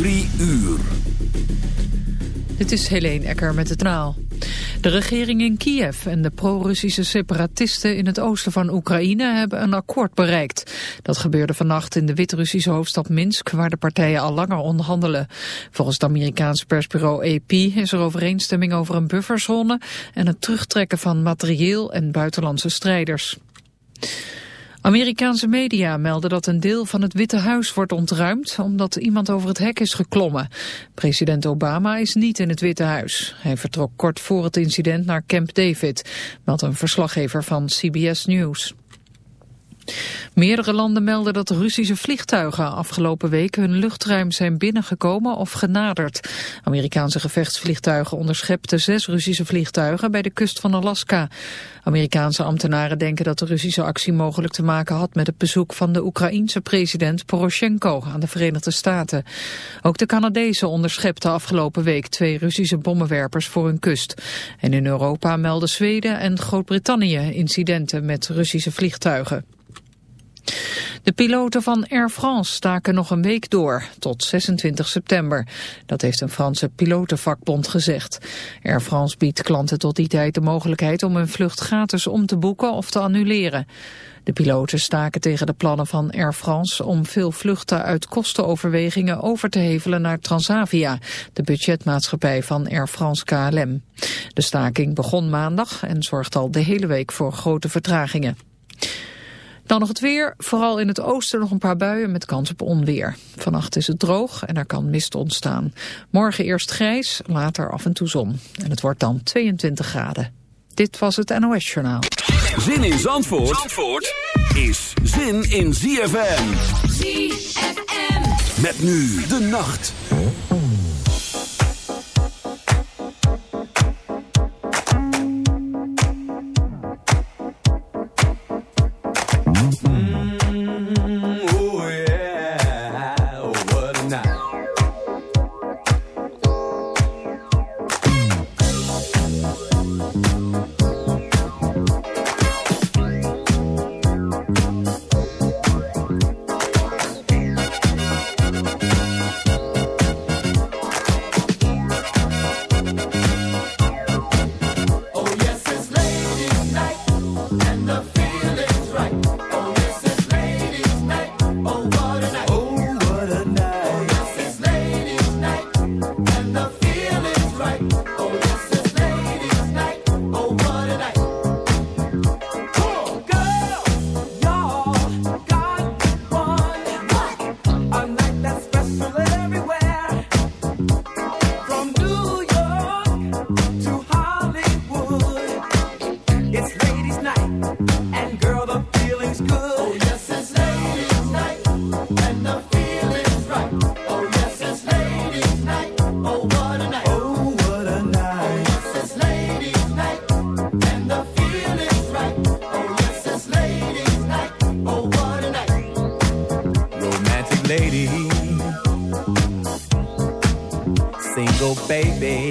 Drie uur. Dit is Helene Ecker met het naal. De regering in Kiev en de pro-Russische separatisten in het oosten van Oekraïne hebben een akkoord bereikt. Dat gebeurde vannacht in de Wit-Russische hoofdstad Minsk, waar de partijen al langer onderhandelen. Volgens het Amerikaanse persbureau AP is er overeenstemming over een bufferzone en het terugtrekken van materieel en buitenlandse strijders. Amerikaanse media melden dat een deel van het Witte Huis wordt ontruimd omdat iemand over het hek is geklommen. President Obama is niet in het Witte Huis. Hij vertrok kort voor het incident naar Camp David, meldt een verslaggever van CBS News. Meerdere landen melden dat Russische vliegtuigen afgelopen week hun luchtruim zijn binnengekomen of genaderd. Amerikaanse gevechtsvliegtuigen onderschepten zes Russische vliegtuigen bij de kust van Alaska. Amerikaanse ambtenaren denken dat de Russische actie mogelijk te maken had met het bezoek van de Oekraïense president Poroshenko aan de Verenigde Staten. Ook de Canadezen onderschepten afgelopen week twee Russische bommenwerpers voor hun kust. En in Europa melden Zweden en Groot-Brittannië incidenten met Russische vliegtuigen. De piloten van Air France staken nog een week door, tot 26 september. Dat heeft een Franse pilotenvakbond gezegd. Air France biedt klanten tot die tijd de mogelijkheid om hun vlucht gratis om te boeken of te annuleren. De piloten staken tegen de plannen van Air France om veel vluchten uit kostenoverwegingen over te hevelen naar Transavia, de budgetmaatschappij van Air France KLM. De staking begon maandag en zorgt al de hele week voor grote vertragingen. Dan nog het weer. Vooral in het oosten nog een paar buien met kans op onweer. Vannacht is het droog en er kan mist ontstaan. Morgen eerst grijs, later af en toe zon. En het wordt dan 22 graden. Dit was het NOS Journaal. Zin in Zandvoort, Zandvoort is zin in ZFM. ZFM. Met nu de nacht. single baby.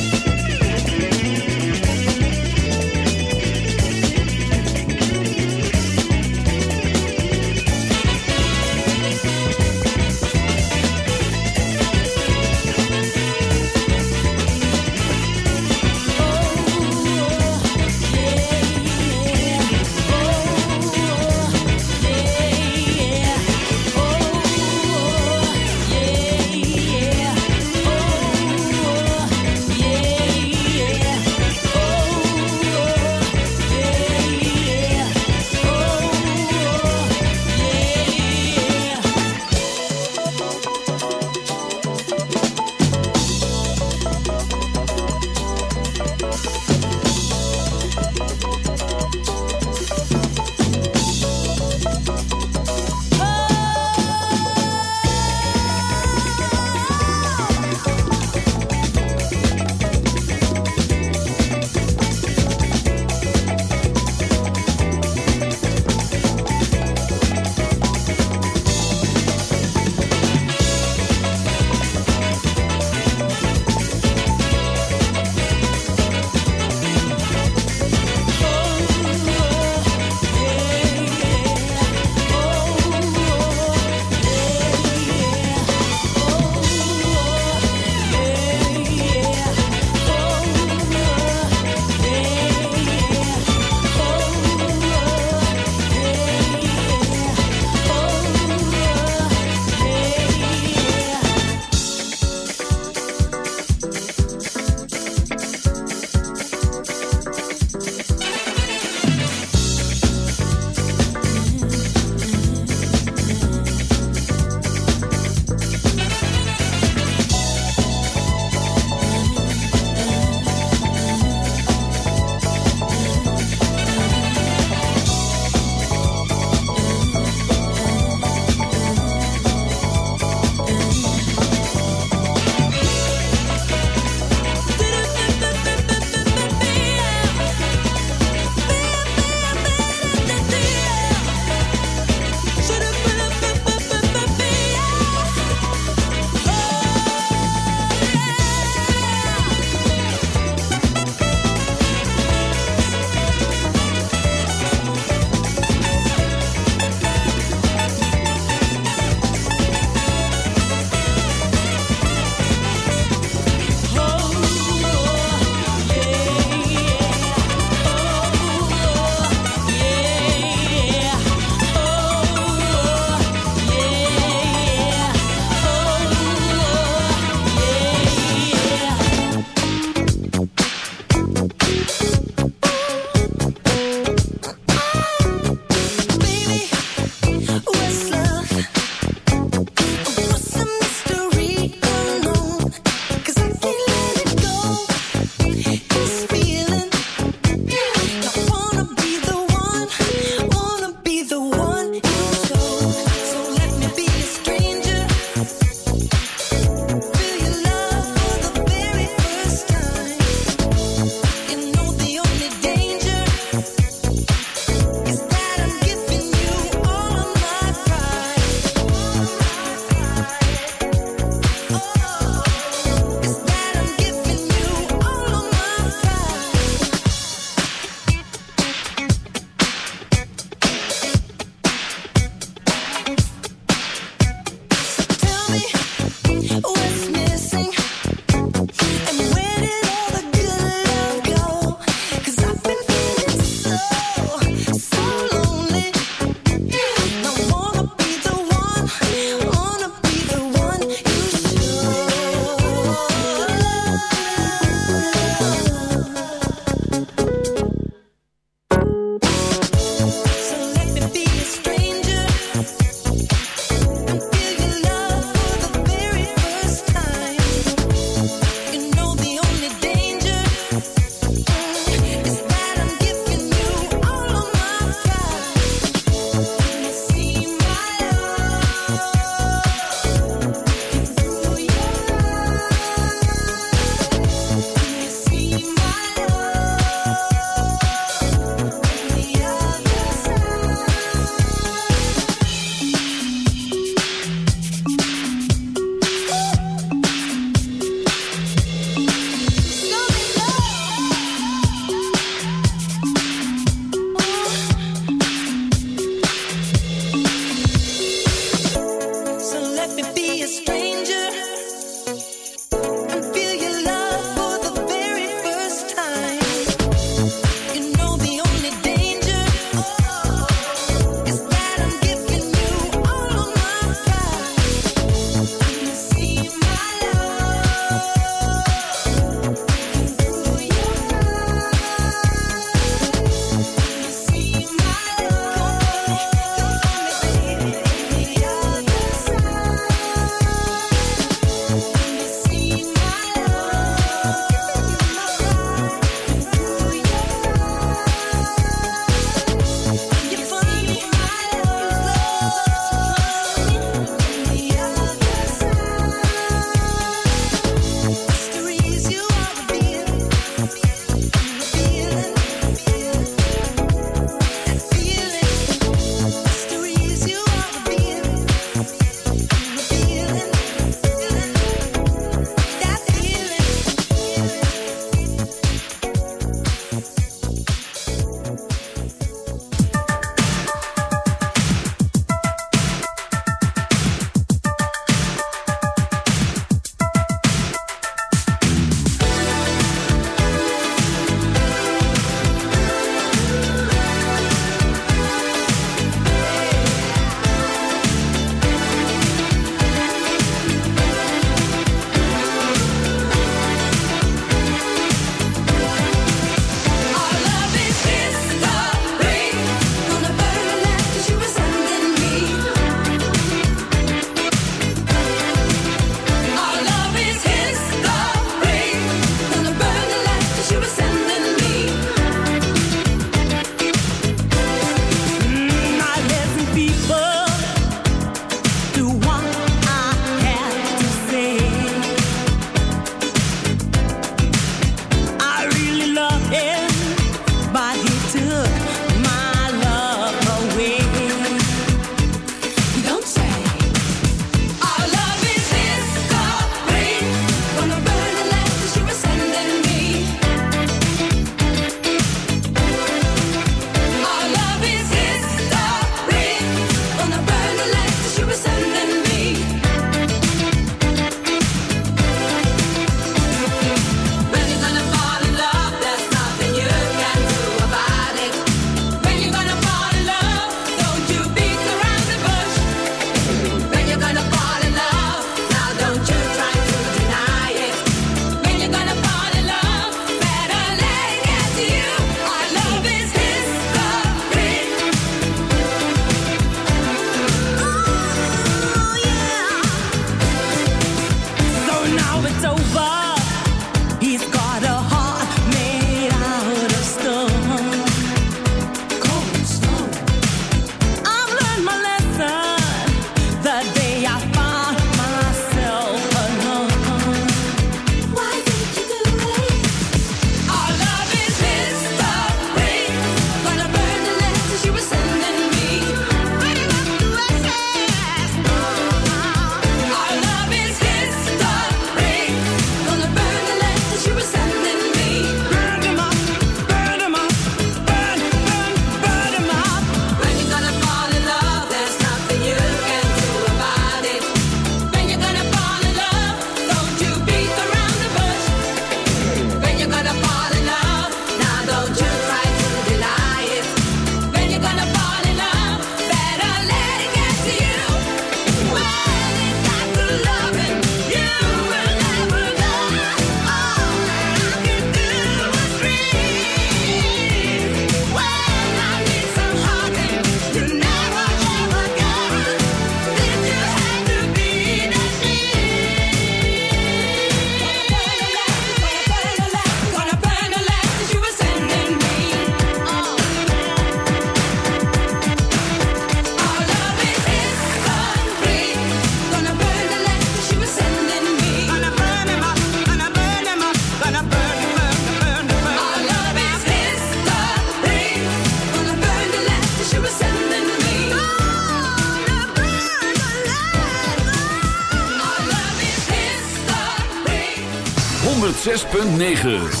9.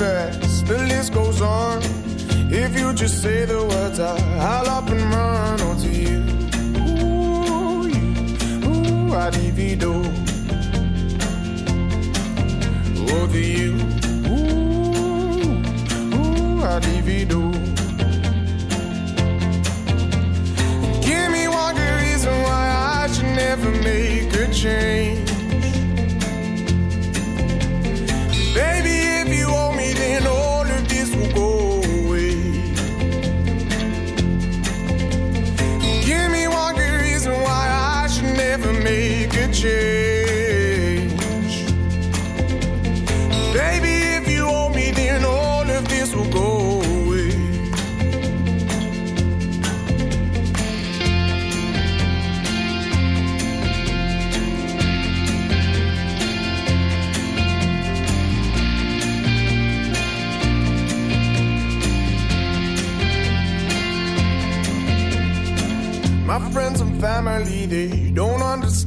The list goes on. If you just say the words, I'll open my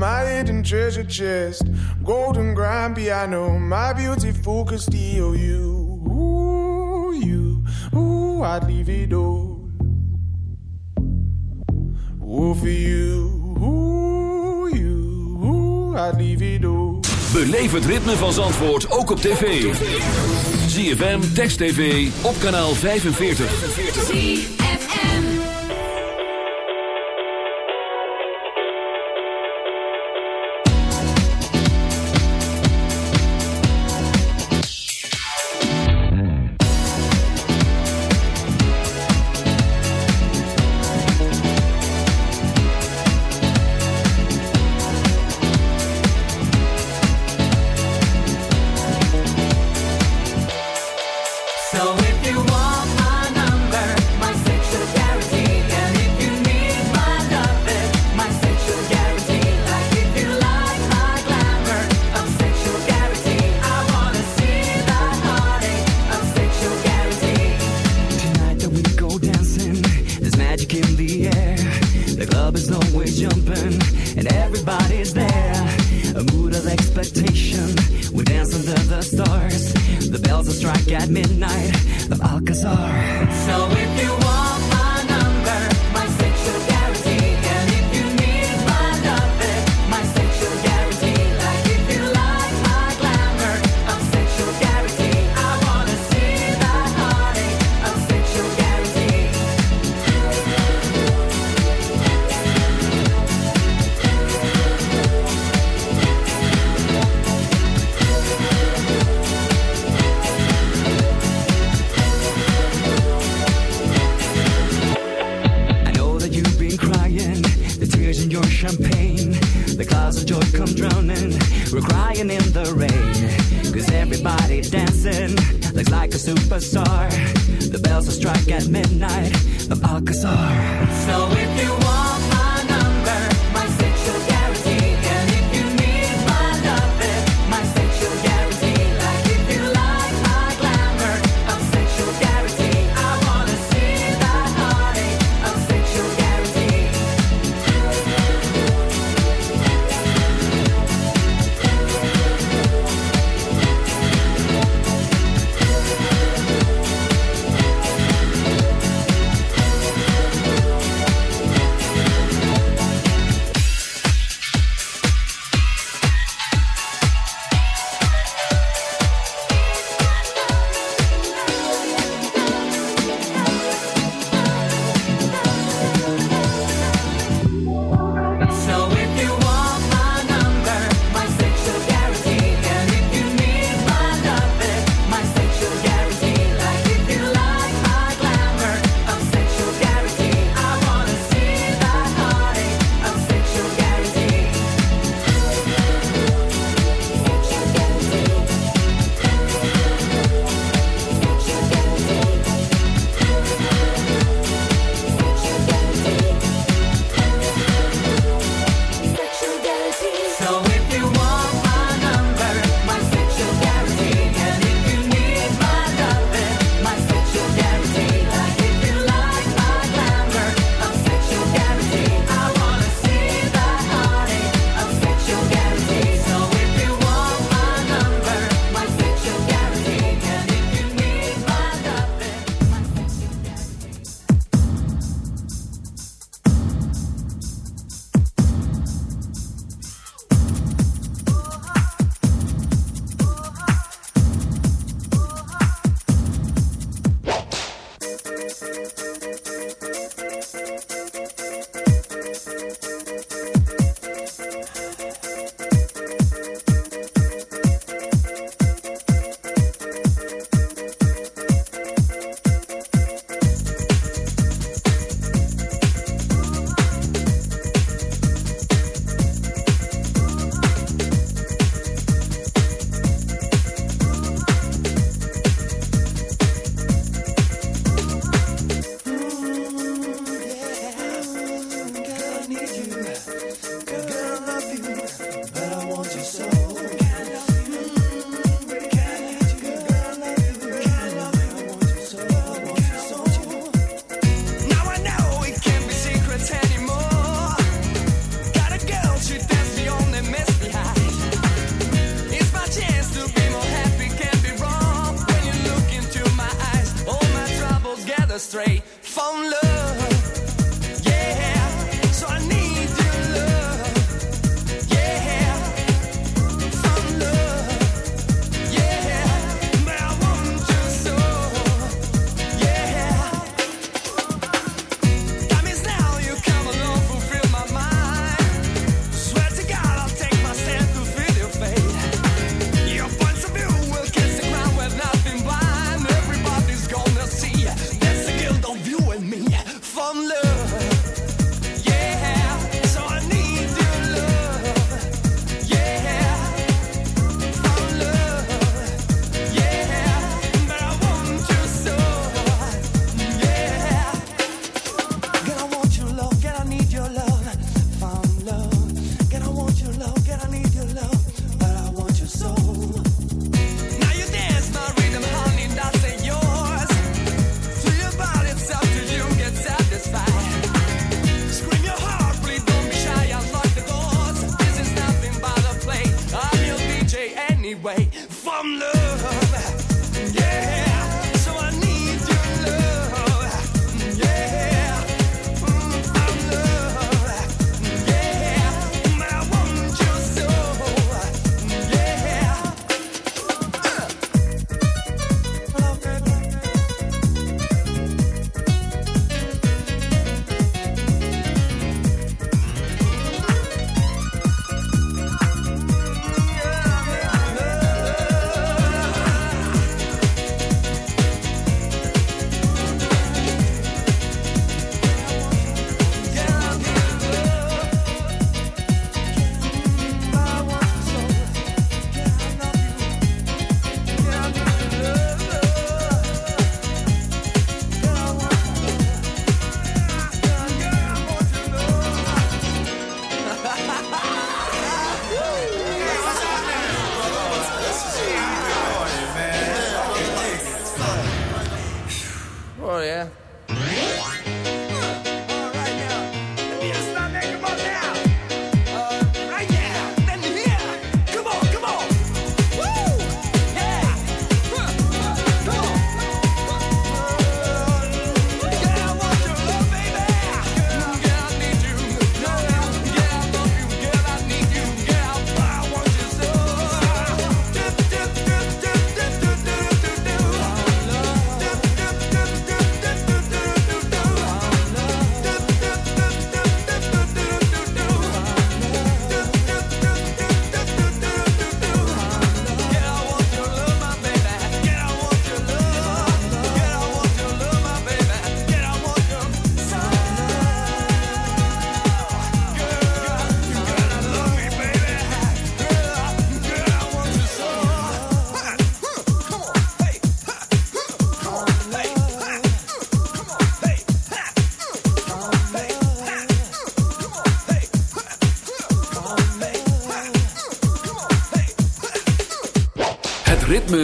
my hidden treasure chest, golden grand piano, my beautiful Castillo. You, ooh, you, ooh, I'd leave it all. Ooh, for you, ooh, you, ooh, I'd leave it all. Beleef het ritme van Zandvoort ook op tv. ZFM, Text TV, op kanaal 45. 45.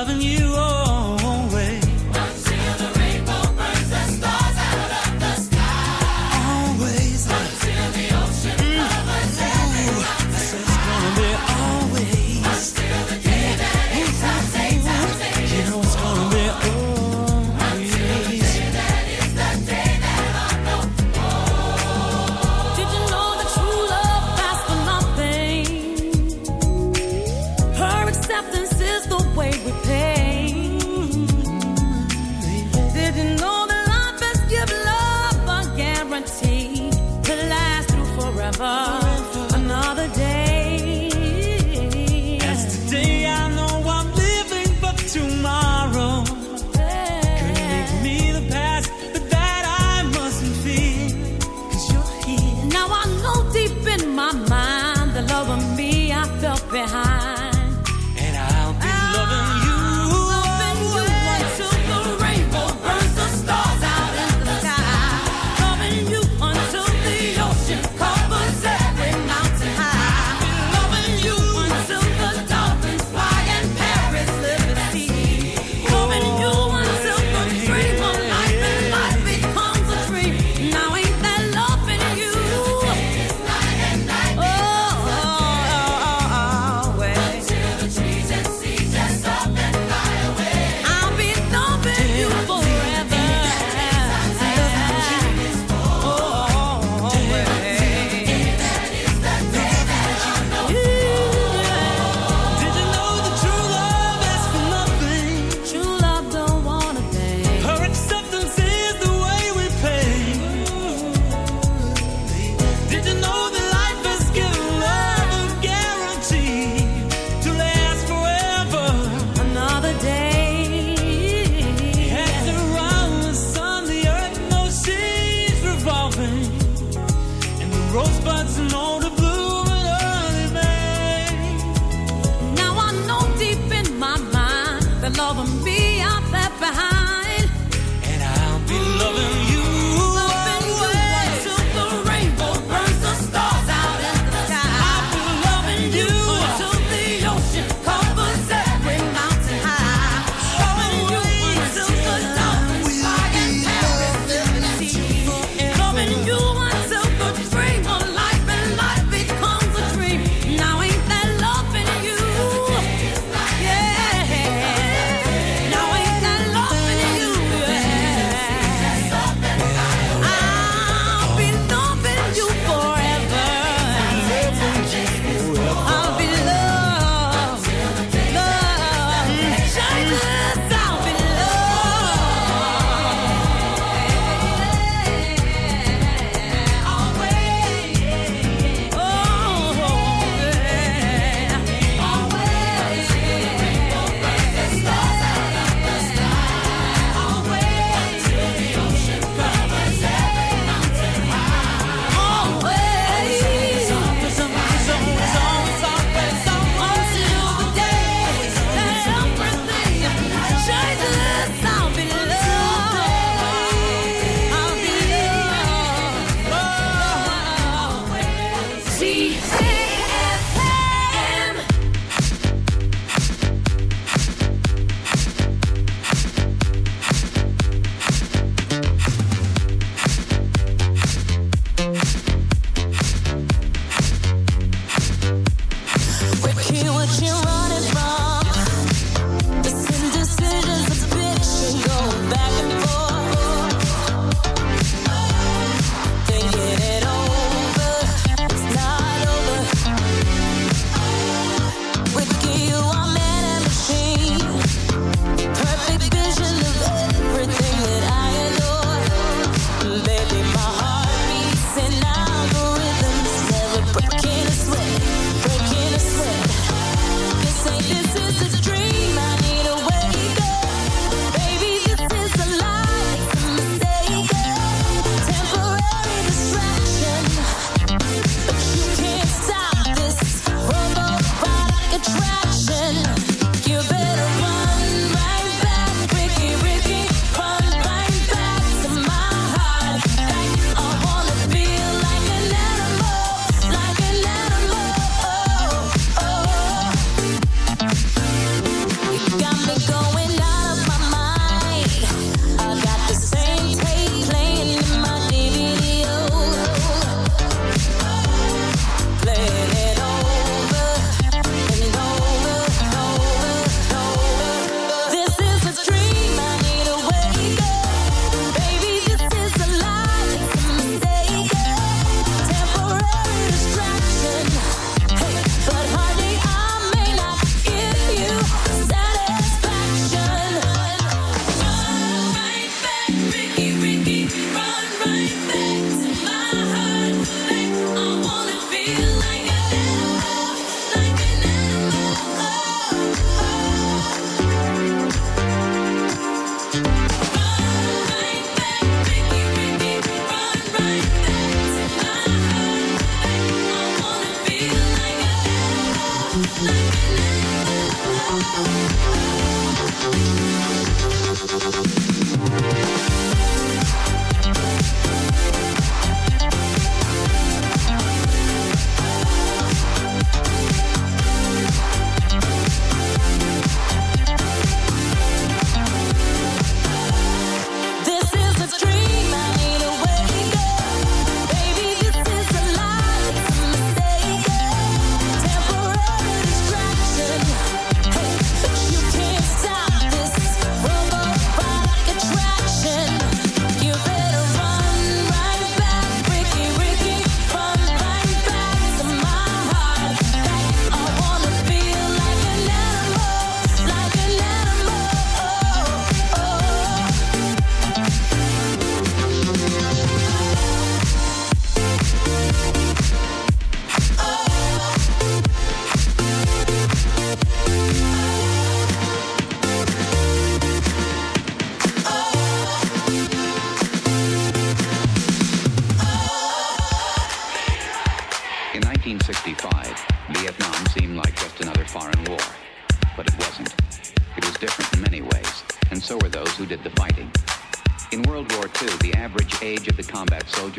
loving you.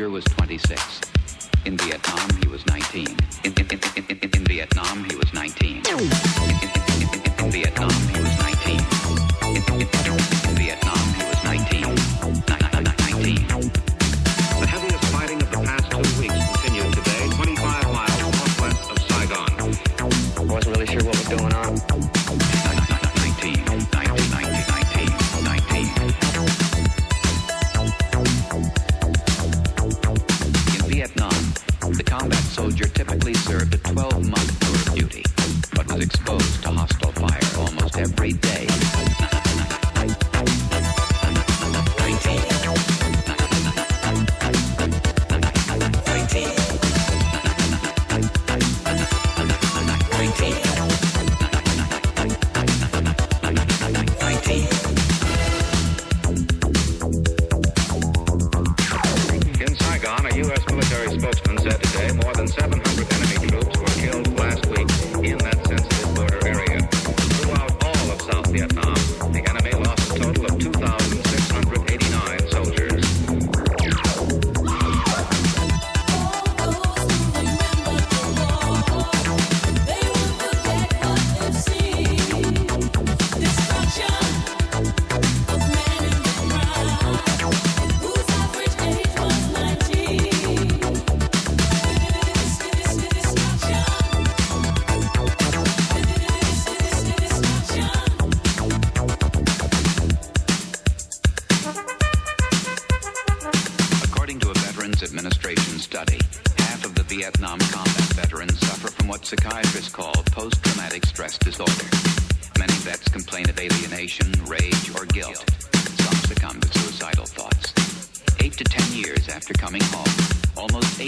Was.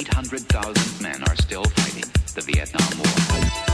800,000 men are still fighting the Vietnam War.